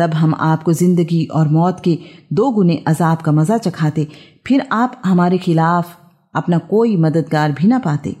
तब हम आपको ज़िंदगी और मौत के दो गुने अजाब का मज़ा चखाते, फिर आप हमारे खिलाफ अपना कोई मददगार भी ना पाते।